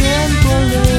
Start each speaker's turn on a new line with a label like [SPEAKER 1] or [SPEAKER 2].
[SPEAKER 1] el único